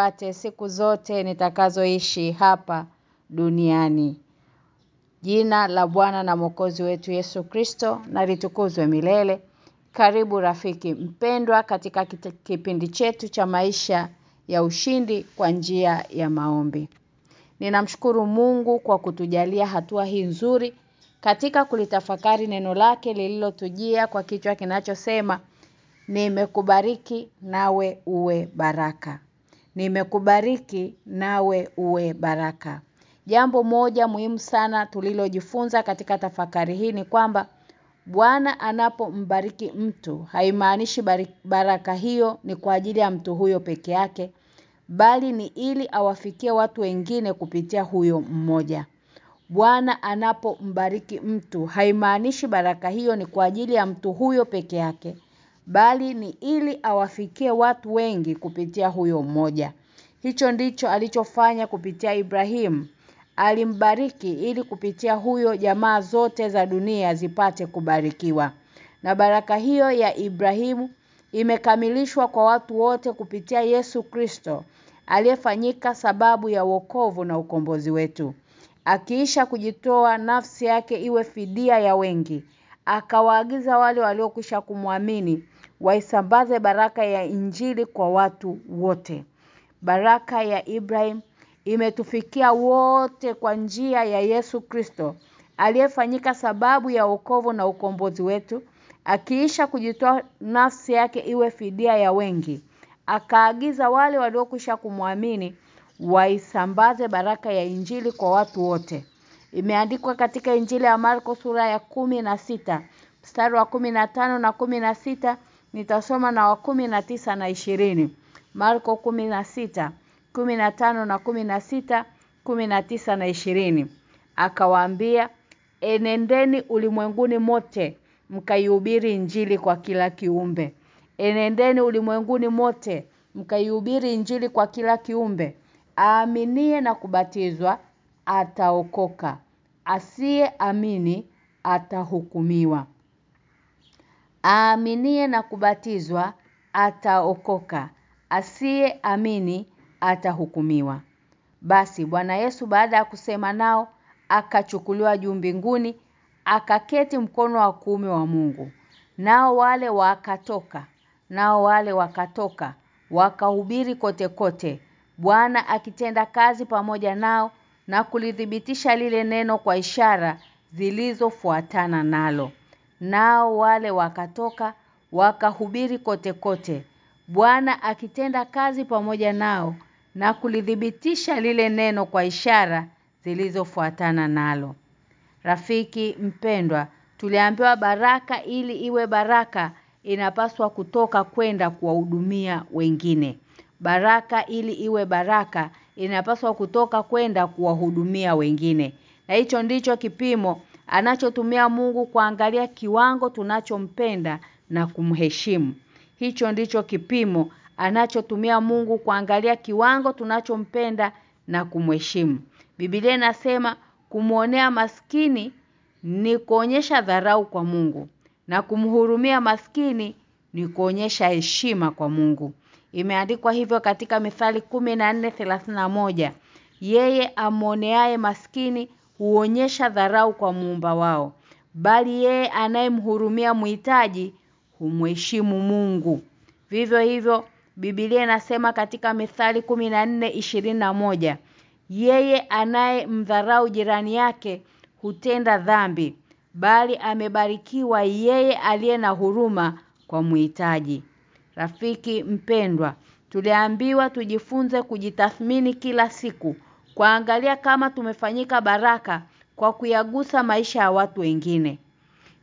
nifuate siku zote nitakazoishi hapa duniani. Jina la Bwana na Mwokozi wetu Yesu Kristo na litukuzwe milele. Karibu rafiki mpendwa katika kipindi chetu cha maisha ya ushindi kwa njia ya maombi. Ninamshukuru Mungu kwa kutujalia hatua hii nzuri katika kulitafakari neno lake lililotujia kwa kichwa kinachosema nimekubariki nawe uwe baraka. Nimekubariki nawe uwe baraka. Jambo moja muhimu sana tulilojifunza katika tafakari hii ni kwamba Bwana anapombariki mtu haimaanishi baraka hiyo ni kwa ajili ya mtu huyo peke yake bali ni ili awafikie watu wengine kupitia huyo mmoja. Bwana anapombariki mtu haimaanishi baraka hiyo ni kwa ajili ya mtu huyo peke yake bali ni ili awafikie watu wengi kupitia huyo mmoja. Hicho ndicho alichofanya kupitia Ibrahim. Alimbariki ili kupitia huyo jamaa zote za dunia zipate kubarikiwa. Na baraka hiyo ya Ibrahimu imekamilishwa kwa watu wote kupitia Yesu Kristo aliyefanyika sababu ya wokovu na ukombozi wetu. Akiisha kujitoa nafsi yake iwe fidia ya wengi, akawaagiza wale waliokwisha kumwamini waisambaze baraka ya injili kwa watu wote. Baraka ya Ibrahim imetufikia wote kwa njia ya Yesu Kristo aliyefanyika sababu ya wokovu na ukombozi wetu akiisha kujitoa nafsi yake iwe fidia ya wengi akaagiza wale waliokwisha kumwamini waisambaze baraka ya injili kwa watu wote imeandikwa katika injili ya Marko sura ya kumi na sita mstari wa kumi na tano na kumi na sita nitasoma na wa kumi na tisa na ishirini. Marko kumi na sita kumi na tano na kumi na sita kumi na tisa na ishirini. Akawaambia enendeni ulimwenguni mote mkaihubiri injili kwa kila kiumbe. Enendeni ulimwenguni mote mkaihubiri injili kwa kila kiumbe. Aaminie na kubatizwa ataokoka. Asiye amini atahukumiwa aaminie na kubatizwa ataokoka. Asiye amini atahukumiwa. Basi Bwana Yesu baada ya kusema nao akachukuliwa juu mbinguni akaketi mkono wa kuume wa Mungu. Nao wale wakatoka nao wale wakatoka wakahubiri kote kote Bwana akitenda kazi pamoja nao na kulithibitisha lile neno kwa ishara zilizofuatana nalo nao wale wakatoka wakahubiri kote kote. Bwana akitenda kazi pamoja nao na kulithibitisha lile neno kwa ishara zilizofuatana nalo. Rafiki mpendwa tuliambiwa baraka ili iwe baraka inapaswa kutoka kwenda kuwahudumia wengine. Baraka ili iwe baraka inapaswa kutoka kwenda kuwahudumia wengine. Na hicho ndicho kipimo anachotumia Mungu kuangalia kiwango tunachompenda na kumheshimu. Hicho ndicho kipimo anachotumia Mungu kuangalia kiwango tunachompenda na kumheshimu. Biblia inasema kumuonea maskini ni kuonyesha dharau kwa Mungu na kumhurumia maskini ni kuonyesha heshima kwa Mungu. Imeandikwa hivyo katika Mithali 14:31. Yeye amoneaye maskini huonyesha dharau kwa muumba wao, bali yeye anayemhurumia muhitaji humheshimu Mungu. Vivyo hivyo Biblia inasema katika Mithali 14:21, yeye anayemdharau jirani yake hutenda dhambi, bali amebarikiwa yeye aliye na huruma kwa muhitaji. Rafiki mpendwa, tuliambiwa tujifunze kujitathmini kila siku, kuangalia kama tumefanyika baraka kwa kuyagusa maisha ya watu wengine.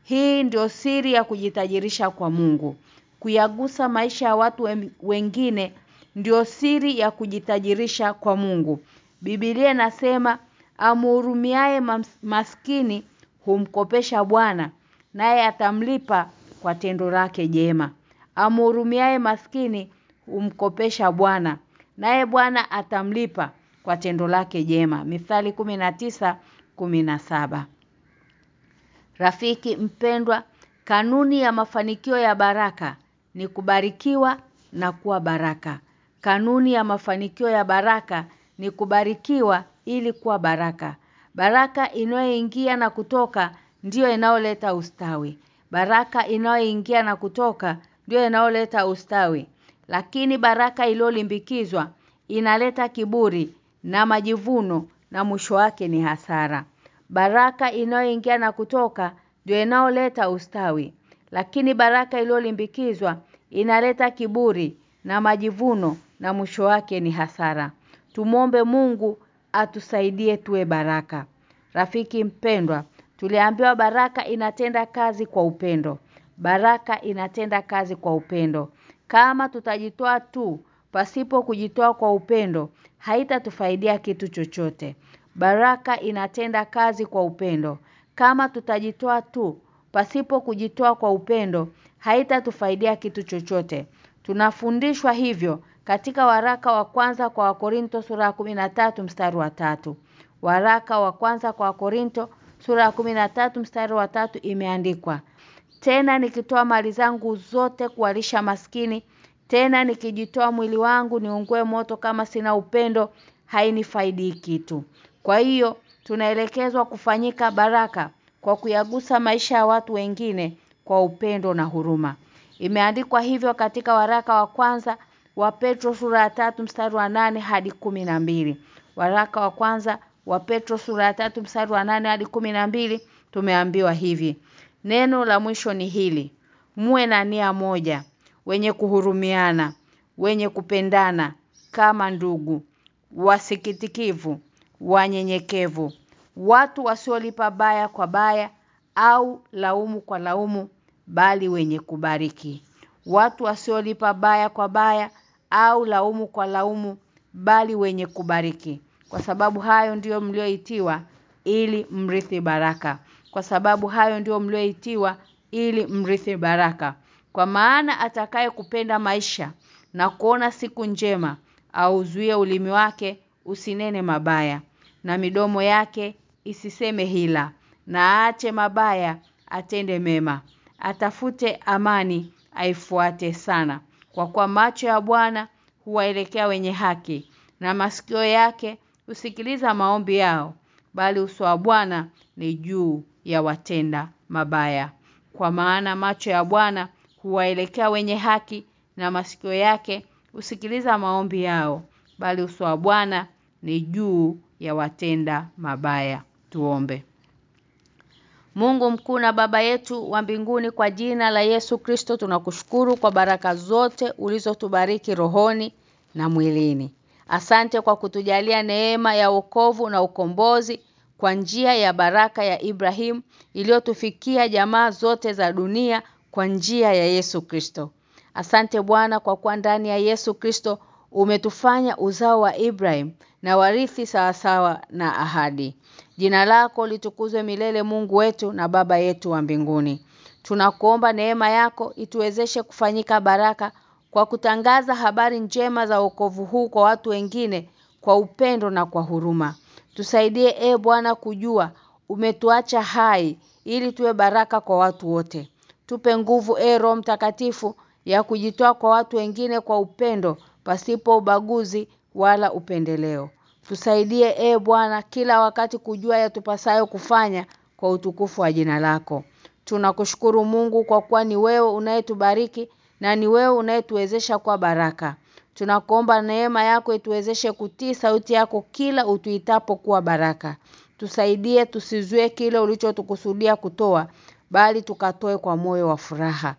Hii ndio siri ya kujitajirisha kwa Mungu. Kuyagusa maisha ya watu wengine ndio siri ya kujitajirisha kwa Mungu. Biblia inasema amhurumiaye maskini humkopesha Bwana naye atamlipa kwa tendo lake jema. Amhurumiaye maskini humkopesha Bwana naye Bwana atamlipa kwa tendo lake jema. Mithali 19:17. Rafiki mpendwa, kanuni ya mafanikio ya baraka ni kubarikiwa na kuwa baraka. Kanuni ya mafanikio ya baraka ni kubarikiwa ili kuwa baraka. Baraka inayoingia na kutoka ndiyo inayoleta ustawi. Baraka inayoingia na kutoka ndiyo inayoleta ustawi. Lakini baraka iliyolimbikizwa inaleta kiburi na majivuno na mwisho wake ni hasara. Baraka inayoingia na kutoka ndio inaoleta ustawi. Lakini baraka iliyolimbikizwa inaleta kiburi na majivuno na mwisho wake ni hasara. Tumombe Mungu atusaidie tuwe baraka. Rafiki mpendwa, tuliambiwa baraka inatenda kazi kwa upendo. Baraka inatenda kazi kwa upendo. Kama tutajitoa tu pasipo kujitoa kwa upendo, haitatufaidia kitu chochote. Baraka inatenda kazi kwa upendo. Kama tutajitoa tu pasipo kujitoa kwa upendo, haitatufaidia kitu chochote. Tunafundishwa hivyo katika waraka wa kwanza kwa Wakorinto sura ya 13 mstari wa tatu Waraka wa kwanza kwa Wakorinto sura ya 13 mstari wa tatu imeandikwa Tena nikitoa mali zangu zote kuwalisha maskini tena nikijitoa mwili wangu niungue moto kama sina upendo hainifaidi kitu. Kwa hiyo tunaelekezwa kufanyika baraka kwa kuyagusa maisha ya watu wengine kwa upendo na huruma. Imeandikwa hivyo katika waraka wa kwanza wa Petro sura ya 3 mstari wa nane hadi mbili Waraka wa kwanza wa Petro sura ya 3 mstari wa nane hadi mbili tumeambiwa hivi. Neno la mwisho ni hili. Muwe na nia moja, wenye kuhurumiana, wenye kupendana kama ndugu, wasikitikivu, wanyenyekevu, watu wasiolipa baya kwa baya au laumu kwa laumu bali wenye kubariki. Watu wasiolipa baya kwa baya au laumu kwa laumu bali wenye kubariki. Kwa sababu hayo ndiyo mlioitiwa ili mrithi baraka. Kwa sababu hayo ndiyo mlioitiwa ili mrithi baraka. Kwa maana atakaye kupenda maisha na kuona siku njema auzuie ulimi wake usinene mabaya na midomo yake isiseme hila na aache mabaya atende mema. Atafute amani aifuate sana kwa kuwa macho ya Bwana huwaelekea wenye haki na masikio yake usikiliza maombi yao bali uso wa Bwana ni juu ya watenda mabaya. Kwa maana macho ya Bwana huwaelekea wenye haki na masikio yake usikiliza maombi yao bali uso wa Bwana ni juu ya watenda mabaya tuombe Mungu mkuu na baba yetu wa mbinguni kwa jina la Yesu Kristo tunakushukuru kwa baraka zote ulizotubariki rohoni na mwilini. Asante kwa kutujalia neema ya wokovu na ukombozi kwa njia ya baraka ya Ibrahim iliyotufikia jamaa zote za dunia kwa njia ya Yesu Kristo. Asante Bwana kwa kuwa ndani ya Yesu Kristo umetufanya uzao wa Ibrahim na warithi sawasawa na ahadi. Jina lako litukuzwe milele Mungu wetu na baba yetu wa mbinguni. Tunakuomba neema yako ituwezeshe kufanyika baraka kwa kutangaza habari njema za wokovu huu kwa watu wengine kwa upendo na kwa huruma. Tusaidie e Bwana kujua umetuacha hai ili tuwe baraka kwa watu wote. Tupe nguvu e Roho Mtakatifu ya kujitoa kwa watu wengine kwa upendo pasipo ubaguzi wala upendeleo. Tusaidie e Bwana kila wakati kujua yatupasayo kufanya kwa utukufu wa jina lako. Tunakushukuru Mungu kwa kuwa ni wewe unayetubariki na ni wewe unayetuwezesha kwa baraka. Tunakuomba neema yako ituwezeshe kutii sauti yako kila utuitapo kuwa baraka. Tusaidie tusizue kile ulichotukusudia kutoa bali tukatoe kwa moyo wa furaha.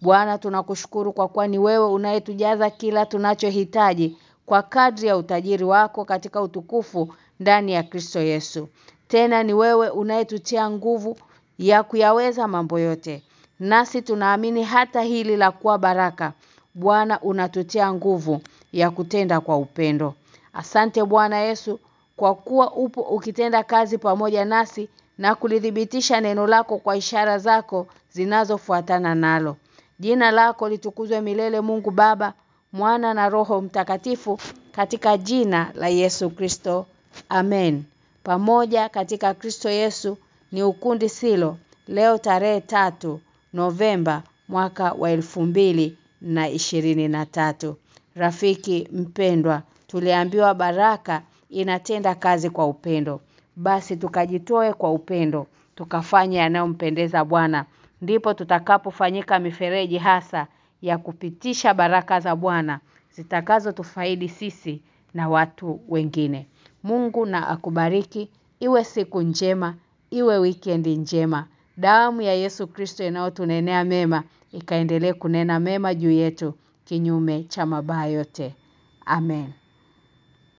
Bwana tunakushukuru kwa kuwa ni wewe unayetujaza kila tunachohitaji kwa kadri ya utajiri wako katika utukufu ndani ya Kristo Yesu. Tena ni wewe unayetutia nguvu ya kuyaweza mambo yote. Nasi tunaamini hata hili la kuwa baraka. Bwana unatutia nguvu ya kutenda kwa upendo. Asante Bwana Yesu kwa kuwa upo ukitenda kazi pamoja nasi na kulithibitisha neno lako kwa ishara zako zinazofuatana nalo. Jina lako litukuzwe milele Mungu Baba, Mwana na Roho Mtakatifu katika jina la Yesu Kristo. Amen. Pamoja katika Kristo Yesu ni ukundi silo leo tarehe tatu Novemba mwaka wa elfu mbili na ishirini na tatu. Rafiki mpendwa, tuliambiwa baraka inatenda kazi kwa upendo. Basi tukajitoe kwa upendo, tukafanya yanayompendeza Bwana. Ndipo tutakapofanyika mifereji hasa ya kupitisha baraka za Bwana zitakazo tufaidi sisi na watu wengine. Mungu na akubariki, iwe siku njema, iwe weekend njema. Damu ya Yesu Kristo inayotunenea mema, ikaendelee kunena mema juu yetu kinyume cha mabaya yote. Amen.